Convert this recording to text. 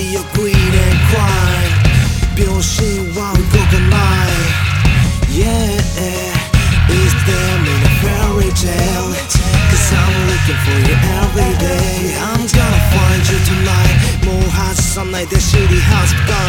里有贵点快，别用希望够个买。Yeah, it's them in a fairy tale. Cause I'm looking for you every day. I'm gonna find you tonight. もう外さないで City Hospital.